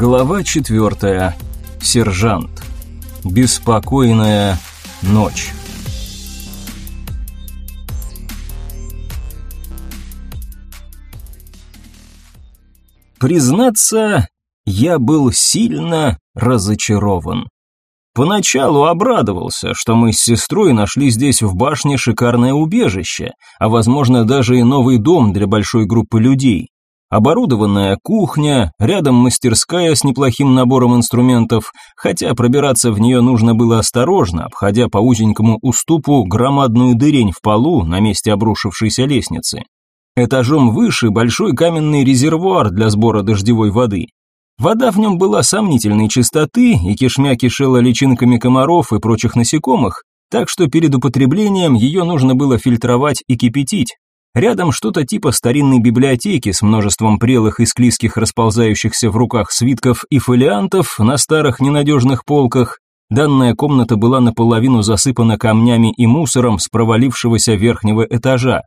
Глава четвертая. Сержант. Беспокойная ночь. Признаться, я был сильно разочарован. Поначалу обрадовался, что мы с сестрой нашли здесь в башне шикарное убежище, а возможно даже и новый дом для большой группы людей. Оборудованная кухня, рядом мастерская с неплохим набором инструментов, хотя пробираться в нее нужно было осторожно, обходя по узенькому уступу громадную дырень в полу на месте обрушившейся лестницы. Этажом выше большой каменный резервуар для сбора дождевой воды. Вода в нем была сомнительной чистоты и кишмя кишела личинками комаров и прочих насекомых, так что перед употреблением ее нужно было фильтровать и кипятить, Рядом что-то типа старинной библиотеки с множеством прелых и склизких расползающихся в руках свитков и фолиантов на старых ненадежных полках. Данная комната была наполовину засыпана камнями и мусором с провалившегося верхнего этажа.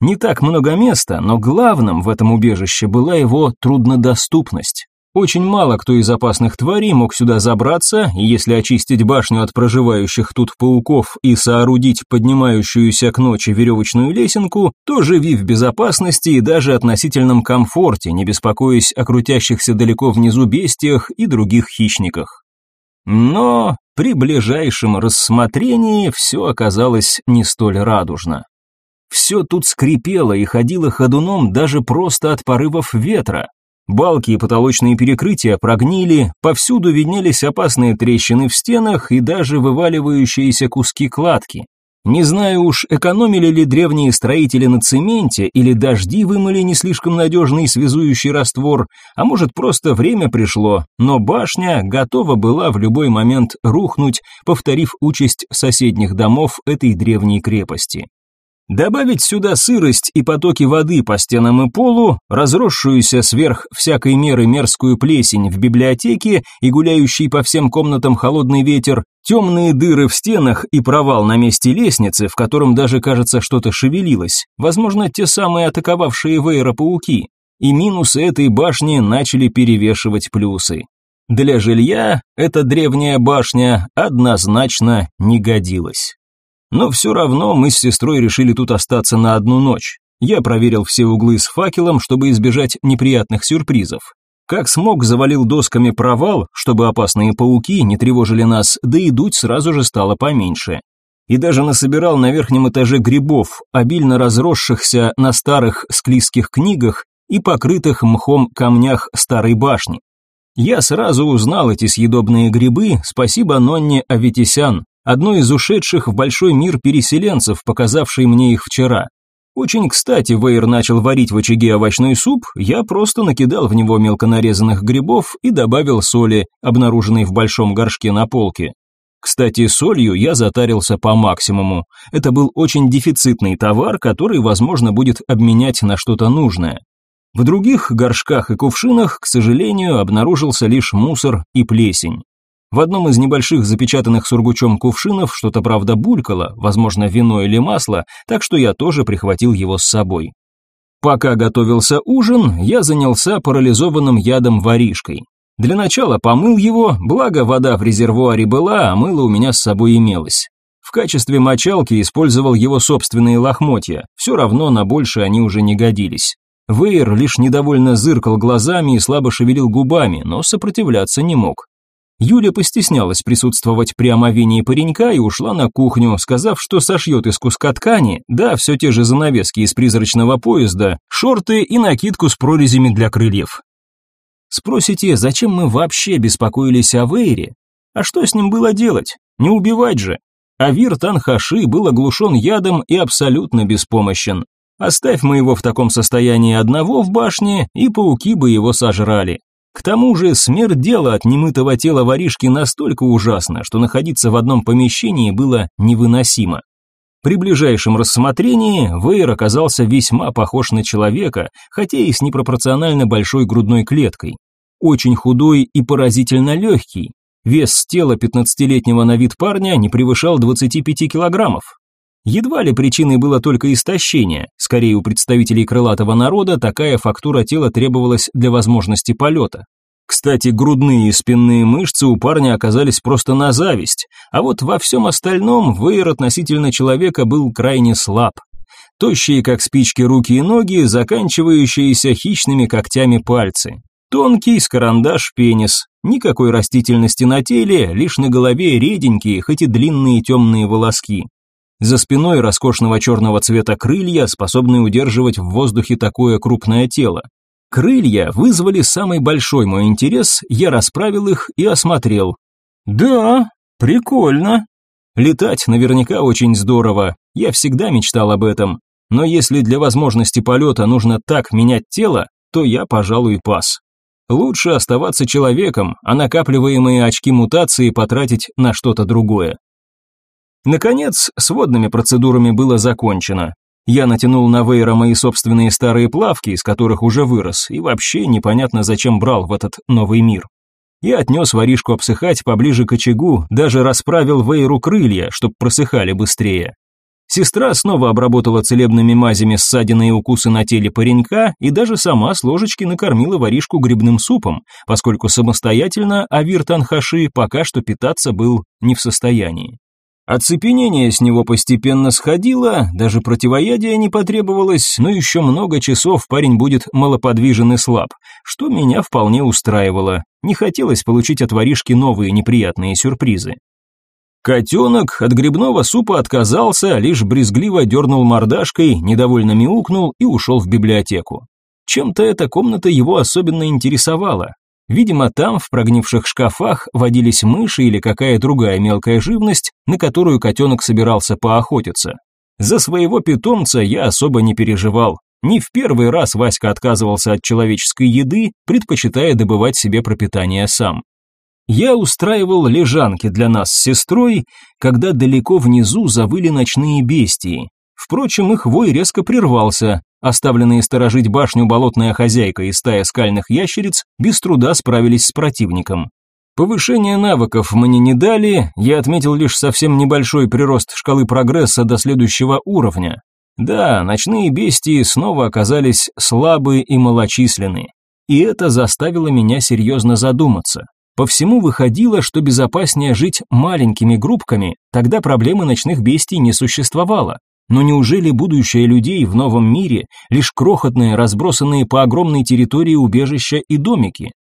Не так много места, но главным в этом убежище была его труднодоступность. Очень мало кто из опасных тварей мог сюда забраться, и если очистить башню от проживающих тут пауков и соорудить поднимающуюся к ночи веревочную лесенку, то живи в безопасности и даже относительном комфорте, не беспокоясь о крутящихся далеко внизу бестиях и других хищниках. Но при ближайшем рассмотрении все оказалось не столь радужно. Все тут скрипело и ходило ходуном даже просто от порывов ветра. Балки и потолочные перекрытия прогнили, повсюду виднелись опасные трещины в стенах и даже вываливающиеся куски кладки. Не знаю уж, экономили ли древние строители на цементе или дожди вымыли не слишком надежный связующий раствор, а может просто время пришло, но башня готова была в любой момент рухнуть, повторив участь соседних домов этой древней крепости. Добавить сюда сырость и потоки воды по стенам и полу, разросшуюся сверх всякой меры мерзкую плесень в библиотеке и гуляющий по всем комнатам холодный ветер, темные дыры в стенах и провал на месте лестницы, в котором даже, кажется, что-то шевелилось, возможно, те самые атаковавшие Вейра пауки. И минусы этой башни начали перевешивать плюсы. Для жилья эта древняя башня однозначно не годилась. Но все равно мы с сестрой решили тут остаться на одну ночь. Я проверил все углы с факелом, чтобы избежать неприятных сюрпризов. Как смог, завалил досками провал, чтобы опасные пауки не тревожили нас, да и дуть сразу же стало поменьше. И даже насобирал на верхнем этаже грибов, обильно разросшихся на старых склизких книгах и покрытых мхом камнях старой башни. Я сразу узнал эти съедобные грибы, спасибо Нонне Аветисян, одной из ушедших в большой мир переселенцев, показавшей мне их вчера. Очень кстати, Вейер начал варить в очаге овощной суп, я просто накидал в него мелко нарезанных грибов и добавил соли, обнаруженной в большом горшке на полке. Кстати, солью я затарился по максимуму. Это был очень дефицитный товар, который возможно будет обменять на что-то нужное. В других горшках и кувшинах, к сожалению, обнаружился лишь мусор и плесень. В одном из небольших запечатанных сургучом кувшинов что-то правда булькало, возможно, вино или масло, так что я тоже прихватил его с собой. Пока готовился ужин, я занялся парализованным ядом воришкой. Для начала помыл его, благо вода в резервуаре была, а мыло у меня с собой имелось. В качестве мочалки использовал его собственные лохмотья, все равно на больше они уже не годились. Вейер лишь недовольно зыркал глазами и слабо шевелил губами, но сопротивляться не мог. Юля постеснялась присутствовать при омовении паренька и ушла на кухню, сказав, что сошьет из куска ткани, да, все те же занавески из призрачного поезда, шорты и накидку с прорезями для крыльев. Спросите, зачем мы вообще беспокоились о Вейре? А что с ним было делать? Не убивать же. Авир Танхаши был оглушен ядом и абсолютно беспомощен. Оставь мы его в таком состоянии одного в башне, и пауки бы его сожрали. К тому же смерть дела от немытого тела воришки настолько ужасна, что находиться в одном помещении было невыносимо. При ближайшем рассмотрении Вейер оказался весьма похож на человека, хотя и с непропорционально большой грудной клеткой. Очень худой и поразительно легкий. Вес тела 15-летнего на вид парня не превышал 25 килограммов. Едва ли причиной было только истощение, скорее у представителей крылатого народа такая фактура тела требовалась для возможности полета. Кстати, грудные и спинные мышцы у парня оказались просто на зависть, а вот во всем остальном Вейер относительно человека был крайне слаб. Тощие, как спички, руки и ноги, заканчивающиеся хищными когтями пальцы. Тонкий, с карандаш, пенис. Никакой растительности на теле, лишь на голове реденькие, хоть и длинные темные волоски. За спиной роскошного черного цвета крылья, способные удерживать в воздухе такое крупное тело. Крылья вызвали самый большой мой интерес, я расправил их и осмотрел. Да, прикольно. Летать наверняка очень здорово, я всегда мечтал об этом. Но если для возможности полета нужно так менять тело, то я, пожалуй, пас. Лучше оставаться человеком, а накапливаемые очки мутации потратить на что-то другое. Наконец, с водными процедурами было закончено. Я натянул на Вейра мои собственные старые плавки, из которых уже вырос, и вообще непонятно зачем брал в этот новый мир. Я отнес воришку обсыхать поближе к очагу, даже расправил Вейру крылья, чтоб просыхали быстрее. Сестра снова обработала целебными мазями ссадины и укусы на теле паренька и даже сама с ложечки накормила воришку грибным супом, поскольку самостоятельно Авир Танхаши пока что питаться был не в состоянии. Оцепенение с него постепенно сходило, даже противоядия не потребовалось, но еще много часов парень будет малоподвижен и слаб, что меня вполне устраивало. Не хотелось получить от воришки новые неприятные сюрпризы. Котенок от грибного супа отказался, лишь брезгливо дернул мордашкой, недовольно мяукнул и ушел в библиотеку. Чем-то эта комната его особенно интересовала. Видимо, там, в прогнивших шкафах, водились мыши или какая другая мелкая живность, на которую котенок собирался поохотиться. За своего питомца я особо не переживал. Не в первый раз Васька отказывался от человеческой еды, предпочитая добывать себе пропитание сам. Я устраивал лежанки для нас с сестрой, когда далеко внизу завыли ночные бестии. Впрочем, их вой резко прервался. Оставленные сторожить башню болотная хозяйка и стая скальных ящериц без труда справились с противником. Повышение навыков мне не дали, я отметил лишь совсем небольшой прирост шкалы прогресса до следующего уровня. Да, ночные бестии снова оказались слабые и малочисленные. И это заставило меня серьезно задуматься. По всему выходило, что безопаснее жить маленькими группками, тогда проблемы ночных бестий не существовало. Но неужели будущее людей в новом мире лишь крохотные, разбросанные по огромной территории убежища и домики?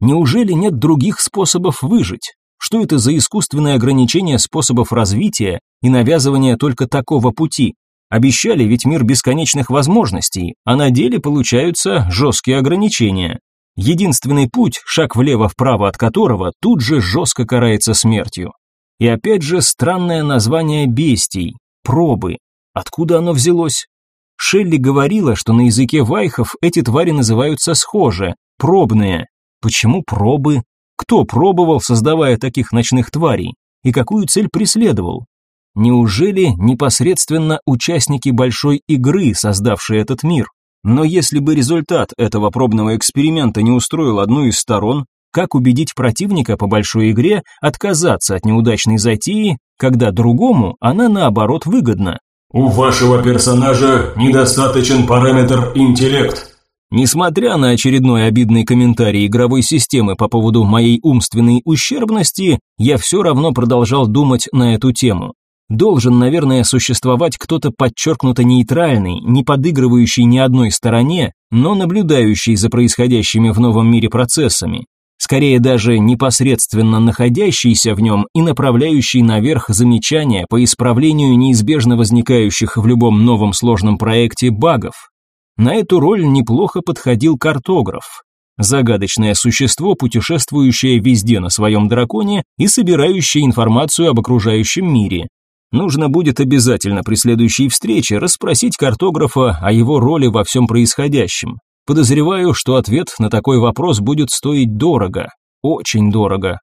Неужели нет других способов выжить? Что это за искусственное ограничение способов развития и навязывание только такого пути? Обещали ведь мир бесконечных возможностей, а на деле получаются жесткие ограничения. Единственный путь, шаг влево-вправо от которого тут же жестко карается смертью. И опять же странное название бестий – пробы. Откуда оно взялось? Шелли говорила, что на языке вайхов эти твари называются схоже – пробные. Почему пробы? Кто пробовал, создавая таких ночных тварей? И какую цель преследовал? Неужели непосредственно участники большой игры, создавшие этот мир? Но если бы результат этого пробного эксперимента не устроил одну из сторон, как убедить противника по большой игре отказаться от неудачной затеи, когда другому она наоборот выгодна? У вашего персонажа недостаточен параметр интеллект. Несмотря на очередной обидный комментарий игровой системы по поводу моей умственной ущербности, я все равно продолжал думать на эту тему. Должен, наверное, существовать кто-то подчеркнуто нейтральный, не подыгрывающий ни одной стороне, но наблюдающий за происходящими в новом мире процессами. Скорее даже непосредственно находящийся в нем и направляющий наверх замечания по исправлению неизбежно возникающих в любом новом сложном проекте багов. На эту роль неплохо подходил картограф. Загадочное существо, путешествующее везде на своем драконе и собирающее информацию об окружающем мире, Нужно будет обязательно при следующей встрече расспросить картографа о его роли во всем происходящем. Подозреваю, что ответ на такой вопрос будет стоить дорого, очень дорого.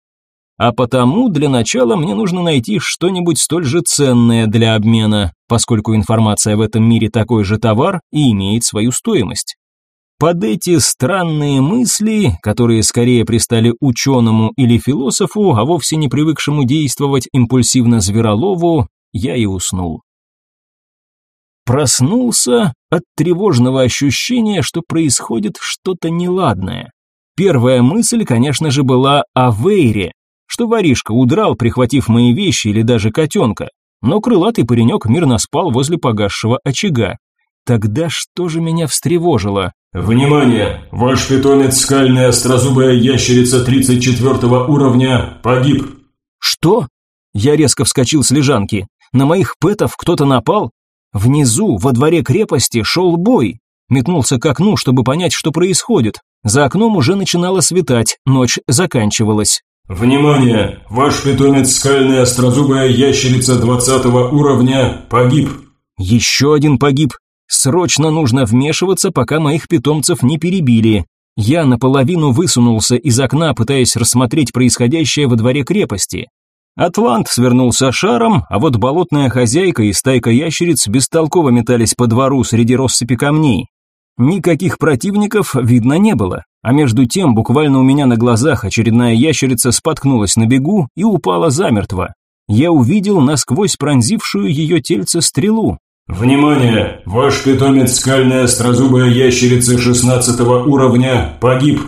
А потому для начала мне нужно найти что-нибудь столь же ценное для обмена, поскольку информация в этом мире такой же товар и имеет свою стоимость. Под эти странные мысли, которые скорее пристали ученому или философу, а вовсе не привыкшему действовать импульсивно Зверолову, я и уснул. Проснулся от тревожного ощущения, что происходит что-то неладное. Первая мысль, конечно же, была о Вейре, что воришка удрал, прихватив мои вещи или даже котенка, но крылатый паренек мирно спал возле погасшего очага. Тогда что же меня встревожило? «Внимание! Ваш питомец скальная острозубая ящерица 34 уровня погиб!» «Что?» Я резко вскочил с лежанки. На моих пэтов кто-то напал? Внизу, во дворе крепости, шел бой. Метнулся к окну, чтобы понять, что происходит. За окном уже начинало светать, ночь заканчивалась. «Внимание! Ваш питомец скальная острозубая ящерица 20 уровня погиб!» Еще один погиб. Срочно нужно вмешиваться, пока моих питомцев не перебили. Я наполовину высунулся из окна, пытаясь рассмотреть происходящее во дворе крепости. Атлант свернулся шаром, а вот болотная хозяйка и стайка ящериц бестолково метались по двору среди россыпи камней. Никаких противников видно не было, а между тем буквально у меня на глазах очередная ящерица споткнулась на бегу и упала замертво. Я увидел насквозь пронзившую ее тельце стрелу. «Внимание! Ваш питомец скальная острозубая ящерица 16 уровня погиб.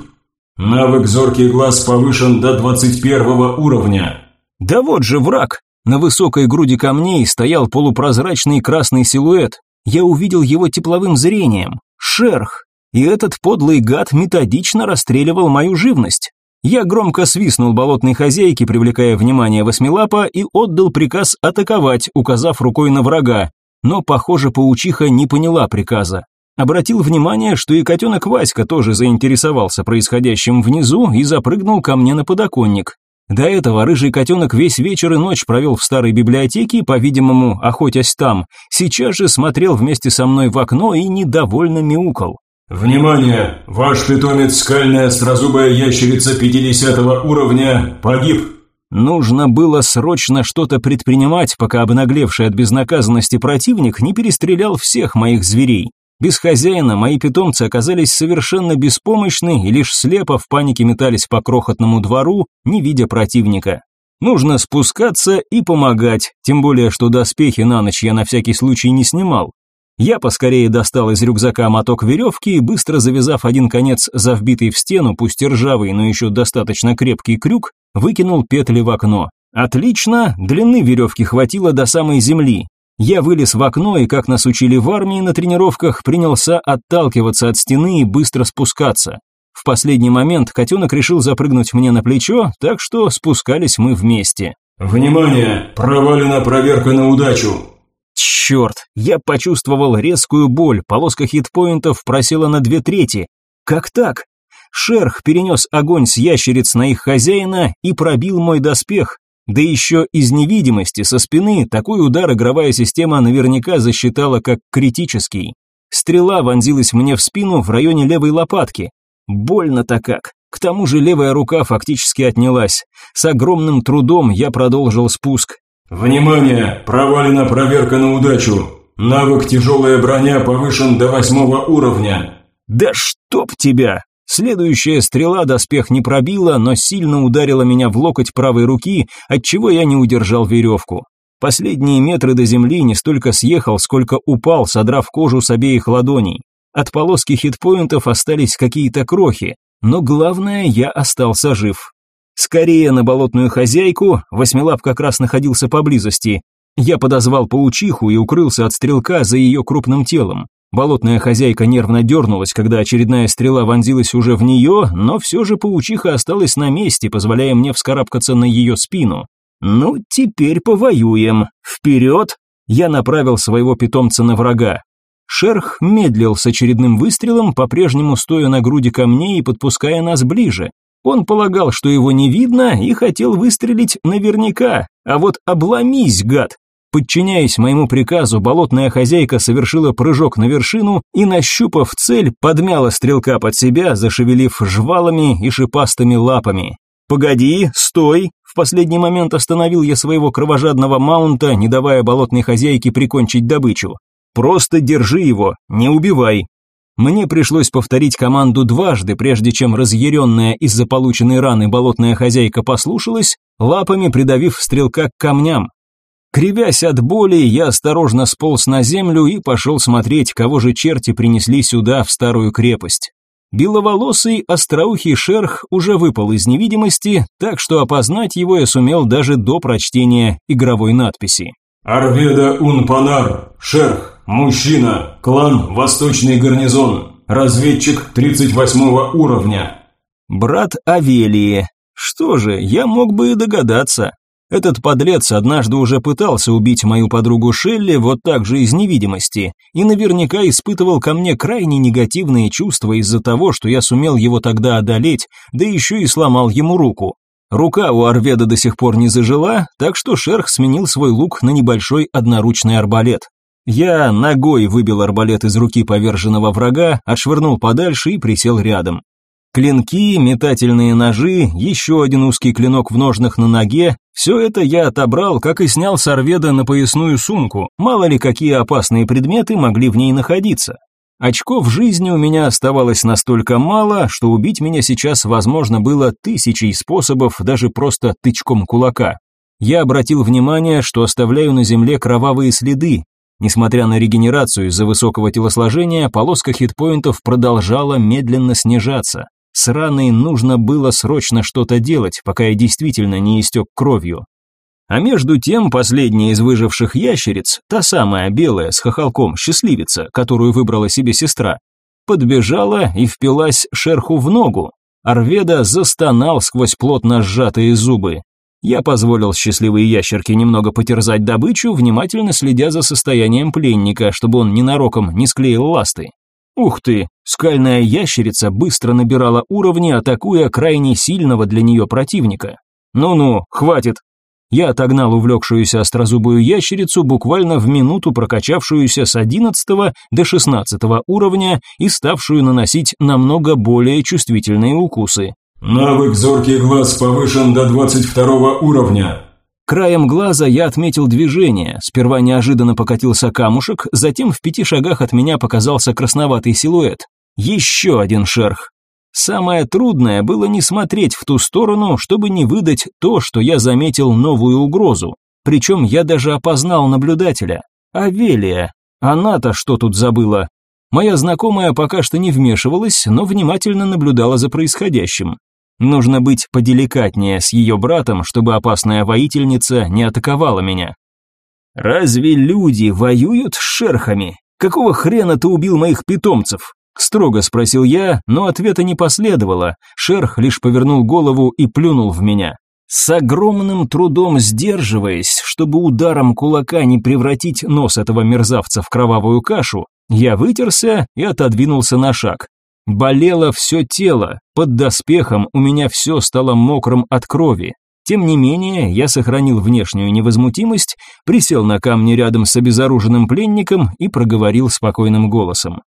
Навык зоркий глаз повышен до 21 уровня». Да вот же враг! На высокой груди камней стоял полупрозрачный красный силуэт. Я увидел его тепловым зрением. Шерх! И этот подлый гад методично расстреливал мою живность. Я громко свистнул болотной хозяйке, привлекая внимание восьмилапа, и отдал приказ атаковать, указав рукой на врага. Но, похоже, паучиха не поняла приказа. Обратил внимание, что и котенок Васька тоже заинтересовался происходящим внизу и запрыгнул ко мне на подоконник. До этого рыжий котенок весь вечер и ночь провел в старой библиотеке, по-видимому, охотясь там. Сейчас же смотрел вместе со мной в окно и недовольно мяукал. «Внимание! Ваш питомец скальная острозубая ящерица 50 уровня погиб!» Нужно было срочно что-то предпринимать, пока обнаглевший от безнаказанности противник не перестрелял всех моих зверей. Без хозяина мои питомцы оказались совершенно беспомощны и лишь слепо в панике метались по крохотному двору, не видя противника. Нужно спускаться и помогать, тем более, что доспехи на ночь я на всякий случай не снимал. Я поскорее достал из рюкзака моток веревки и, быстро завязав один конец за вбитый в стену, пусть и ржавый, но еще достаточно крепкий крюк, выкинул петли в окно. Отлично, длины веревки хватило до самой земли, я вылез в окно и, как нас учили в армии на тренировках, принялся отталкиваться от стены и быстро спускаться. В последний момент котенок решил запрыгнуть мне на плечо, так что спускались мы вместе. «Внимание! Провалена проверка на удачу!» Черт, я почувствовал резкую боль, полоска хитпоинтов просела на две трети. Как так? Шерх перенес огонь с ящериц на их хозяина и пробил мой доспех, да еще из невидимости со спины такой удар игровая система наверняка засчитала как критический. Стрела вонзилась мне в спину в районе левой лопатки. Больно-то как. К тому же левая рука фактически отнялась. С огромным трудом я продолжил спуск. «Внимание! Провалена проверка на удачу. Навык тяжелая броня повышен до восьмого уровня». «Да чтоб тебя!» Следующая стрела доспех не пробила, но сильно ударила меня в локоть правой руки, отчего я не удержал веревку. Последние метры до земли не столько съехал, сколько упал, содрав кожу с обеих ладоней. От полоски хитпоинтов остались какие-то крохи, но главное, я остался жив. Скорее на болотную хозяйку, восьмилап как раз находился поблизости. Я подозвал паучиху и укрылся от стрелка за ее крупным телом. Болотная хозяйка нервно дернулась, когда очередная стрела вонзилась уже в нее, но все же паучиха осталась на месте, позволяя мне вскарабкаться на ее спину. «Ну, теперь повоюем. Вперед!» Я направил своего питомца на врага. Шерх медлил с очередным выстрелом, по-прежнему стоя на груди камней и подпуская нас ближе. Он полагал, что его не видно, и хотел выстрелить наверняка, а вот обломись, гад! Подчиняясь моему приказу, болотная хозяйка совершила прыжок на вершину и, нащупав цель, подмяла стрелка под себя, зашевелив жвалами и шипастыми лапами. «Погоди, стой!» В последний момент остановил я своего кровожадного маунта, не давая болотной хозяйке прикончить добычу. «Просто держи его, не убивай!» Мне пришлось повторить команду дважды, прежде чем разъяренная из-за полученной раны болотная хозяйка послушалась, лапами придавив стрелка к камням. Кривясь от боли, я осторожно сполз на землю и пошел смотреть, кого же черти принесли сюда, в старую крепость. Беловолосый остроухий шерх уже выпал из невидимости, так что опознать его я сумел даже до прочтения игровой надписи. «Арведа Унпанар, шерх, мужчина, клан Восточный гарнизон, разведчик 38 уровня». Брат Авелии. Что же, я мог бы и догадаться. Этот подлец однажды уже пытался убить мою подругу Шелли вот так же из невидимости, и наверняка испытывал ко мне крайне негативные чувства из-за того, что я сумел его тогда одолеть, да еще и сломал ему руку. Рука у Арведа до сих пор не зажила, так что шерх сменил свой лук на небольшой одноручный арбалет. Я ногой выбил арбалет из руки поверженного врага, отшвырнул подальше и присел рядом. Клинки, метательные ножи, еще один узкий клинок в ножнах на ноге – все это я отобрал, как и снял с Арведа на поясную сумку, мало ли какие опасные предметы могли в ней находиться. Очков жизни у меня оставалось настолько мало, что убить меня сейчас возможно было тысячей способов, даже просто тычком кулака. Я обратил внимание, что оставляю на земле кровавые следы. Несмотря на регенерацию из-за высокого телосложения, полоска хитпоинтов продолжала медленно снижаться. С раной нужно было срочно что-то делать, пока я действительно не истек кровью. А между тем последняя из выживших ящериц, та самая белая с хохолком счастливица, которую выбрала себе сестра, подбежала и впилась шерху в ногу. Арведа застонал сквозь плотно сжатые зубы. Я позволил счастливой ящерке немного потерзать добычу, внимательно следя за состоянием пленника, чтобы он ненароком не склеил ласты. Ух ты, скальная ящерица быстро набирала уровни, атакуя крайне сильного для нее противника. Ну-ну, хватит. Я отогнал увлекшуюся острозубую ящерицу, буквально в минуту прокачавшуюся с 11 до 16 уровня и ставшую наносить намного более чувствительные укусы. Навык «Зоркий глаз» повышен до 22 уровня. Краем глаза я отметил движение. Сперва неожиданно покатился камушек, затем в пяти шагах от меня показался красноватый силуэт. Еще один шерх. Самое трудное было не смотреть в ту сторону, чтобы не выдать то, что я заметил новую угрозу. Причем я даже опознал наблюдателя. Авелия. Она-то что тут забыла? Моя знакомая пока что не вмешивалась, но внимательно наблюдала за происходящим. Нужно быть поделикатнее с ее братом, чтобы опасная воительница не атаковала меня. «Разве люди воюют с шерхами? Какого хрена ты убил моих питомцев?» Строго спросил я, но ответа не последовало. Шерх лишь повернул голову и плюнул в меня. С огромным трудом сдерживаясь, чтобы ударом кулака не превратить нос этого мерзавца в кровавую кашу, я вытерся и отодвинулся на шаг. Болело все тело, под доспехом у меня все стало мокрым от крови. Тем не менее, я сохранил внешнюю невозмутимость, присел на камни рядом с обезоруженным пленником и проговорил спокойным голосом.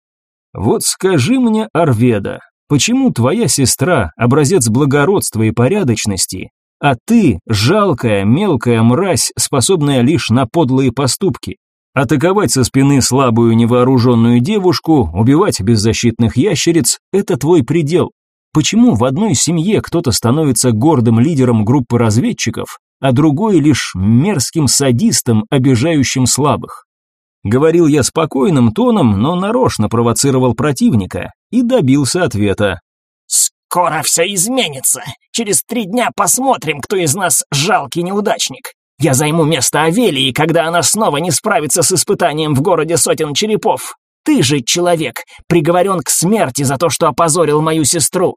«Вот скажи мне, Арведа, почему твоя сестра – образец благородства и порядочности, а ты – жалкая, мелкая мразь, способная лишь на подлые поступки? Атаковать со спины слабую невооруженную девушку, убивать беззащитных ящериц – это твой предел. Почему в одной семье кто-то становится гордым лидером группы разведчиков, а другой лишь мерзким садистом, обижающим слабых? Говорил я спокойным тоном, но нарочно провоцировал противника и добился ответа. «Скоро все изменится. Через три дня посмотрим, кто из нас жалкий неудачник. Я займу место Авелии, когда она снова не справится с испытанием в городе сотен черепов. Ты же, человек, приговорен к смерти за то, что опозорил мою сестру».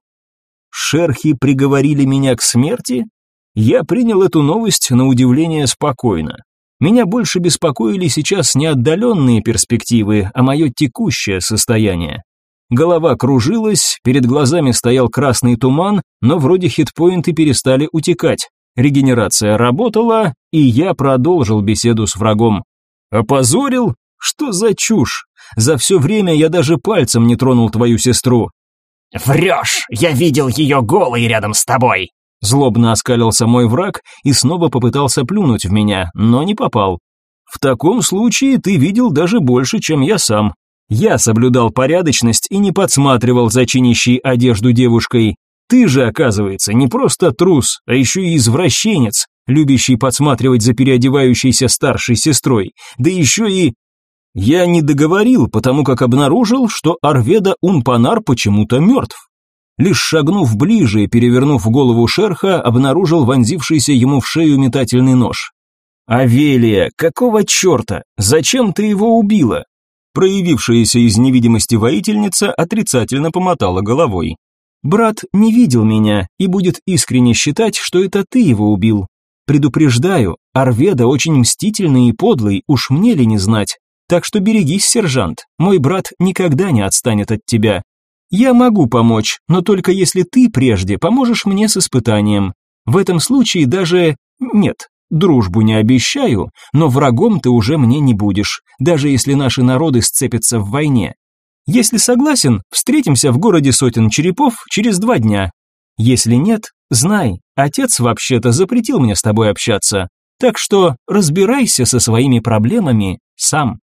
Шерхи приговорили меня к смерти? Я принял эту новость на удивление спокойно. Меня больше беспокоили сейчас не отдаленные перспективы, а мое текущее состояние. Голова кружилась, перед глазами стоял красный туман, но вроде хитпоинты перестали утекать. Регенерация работала, и я продолжил беседу с врагом. Опозорил? Что за чушь? За все время я даже пальцем не тронул твою сестру. Врешь, я видел ее голой рядом с тобой. Злобно оскалился мой враг и снова попытался плюнуть в меня, но не попал. В таком случае ты видел даже больше, чем я сам. Я соблюдал порядочность и не подсматривал за чинящей одежду девушкой. Ты же, оказывается, не просто трус, а еще и извращенец, любящий подсматривать за переодевающейся старшей сестрой, да еще и... Я не договорил, потому как обнаружил, что Арведа Унпанар почему-то мертв. Лишь шагнув ближе и перевернув голову шерха, обнаружил вонзившийся ему в шею метательный нож. «Авелия, какого черта? Зачем ты его убила?» Проявившаяся из невидимости воительница отрицательно помотала головой. «Брат не видел меня и будет искренне считать, что это ты его убил. Предупреждаю, Арведа очень мстительный и подлый, уж мне ли не знать. Так что берегись, сержант, мой брат никогда не отстанет от тебя. Я могу помочь, но только если ты прежде поможешь мне с испытанием. В этом случае даже... Нет, дружбу не обещаю, но врагом ты уже мне не будешь, даже если наши народы сцепятся в войне. Если согласен, встретимся в городе сотен черепов через два дня. Если нет, знай, отец вообще-то запретил мне с тобой общаться, так что разбирайся со своими проблемами сам.